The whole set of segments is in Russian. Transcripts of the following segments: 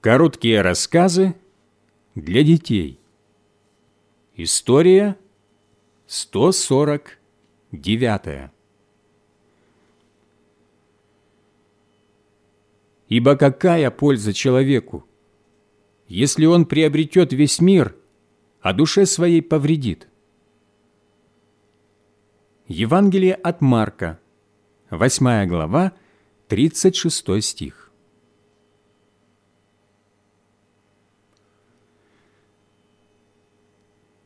Короткие рассказы для детей. История 149. Ибо какая польза человеку, если он приобретет весь мир, а душе своей повредит? Евангелие от Марка, 8 глава, 36 стих.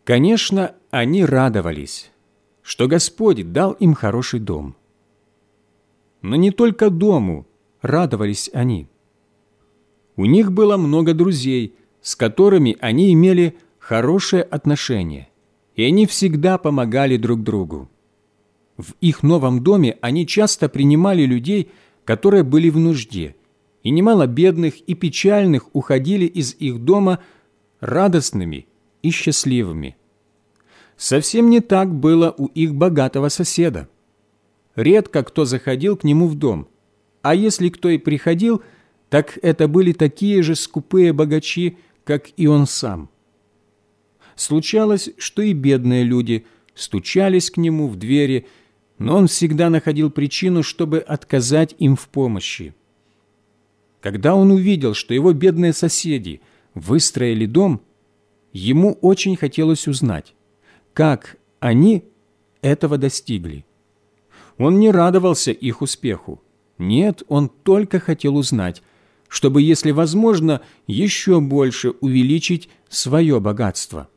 Конечно, они радовались, что Господь дал им хороший дом. Но не только дому радовались они. У них было много друзей, с которыми они имели хорошее отношение, и они всегда помогали друг другу. В их новом доме они часто принимали людей, которые были в нужде, и немало бедных и печальных уходили из их дома радостными и счастливыми. Совсем не так было у их богатого соседа. Редко кто заходил к нему в дом, а если кто и приходил, так это были такие же скупые богачи, как и он сам. Случалось, что и бедные люди стучались к нему в двери, но он всегда находил причину, чтобы отказать им в помощи. Когда он увидел, что его бедные соседи выстроили дом – Ему очень хотелось узнать, как они этого достигли. Он не радовался их успеху. Нет, он только хотел узнать, чтобы, если возможно, еще больше увеличить свое богатство.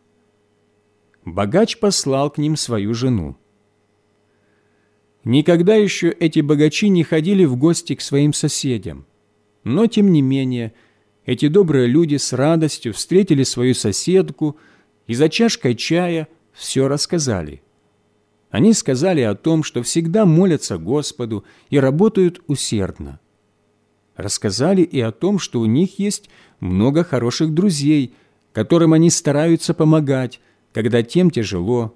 Богач послал к ним свою жену. Никогда еще эти богачи не ходили в гости к своим соседям, но, тем не менее, эти добрые люди с радостью встретили свою соседку и за чашкой чая все рассказали. Они сказали о том, что всегда молятся Господу и работают усердно. Рассказали и о том, что у них есть много хороших друзей, которым они стараются помогать, когда тем тяжело,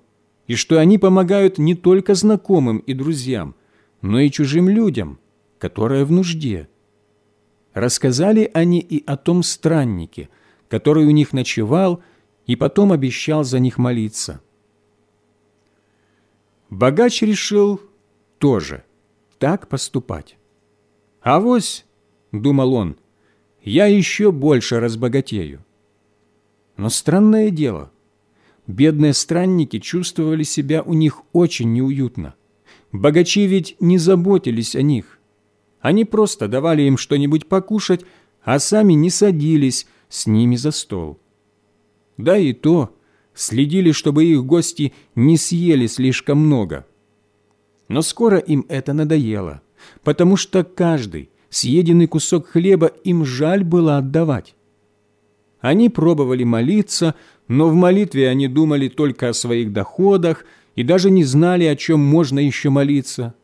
и что они помогают не только знакомым и друзьям, но и чужим людям, которые в нужде. Рассказали они и о том страннике, который у них ночевал и потом обещал за них молиться. Богач решил тоже так поступать. «Авось», — думал он, — «я еще больше разбогатею». Но странное дело, бедные странники чувствовали себя у них очень неуютно. Богачи ведь не заботились о них. Они просто давали им что-нибудь покушать, а сами не садились с ними за стол. Да и то следили, чтобы их гости не съели слишком много. Но скоро им это надоело, потому что каждый съеденный кусок хлеба им жаль было отдавать. Они пробовали молиться, но в молитве они думали только о своих доходах и даже не знали, о чем можно еще молиться –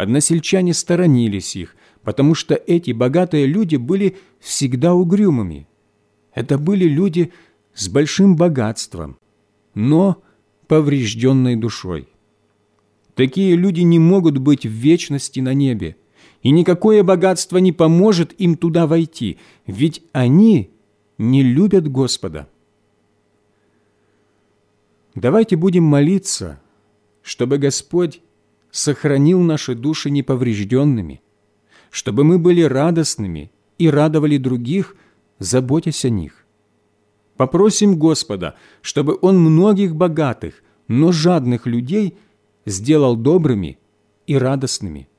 Односельчане сторонились их, потому что эти богатые люди были всегда угрюмыми. Это были люди с большим богатством, но поврежденной душой. Такие люди не могут быть в вечности на небе, и никакое богатство не поможет им туда войти, ведь они не любят Господа. Давайте будем молиться, чтобы Господь сохранил наши души неповрежденными, чтобы мы были радостными и радовали других, заботясь о них. Попросим Господа, чтобы Он многих богатых, но жадных людей сделал добрыми и радостными.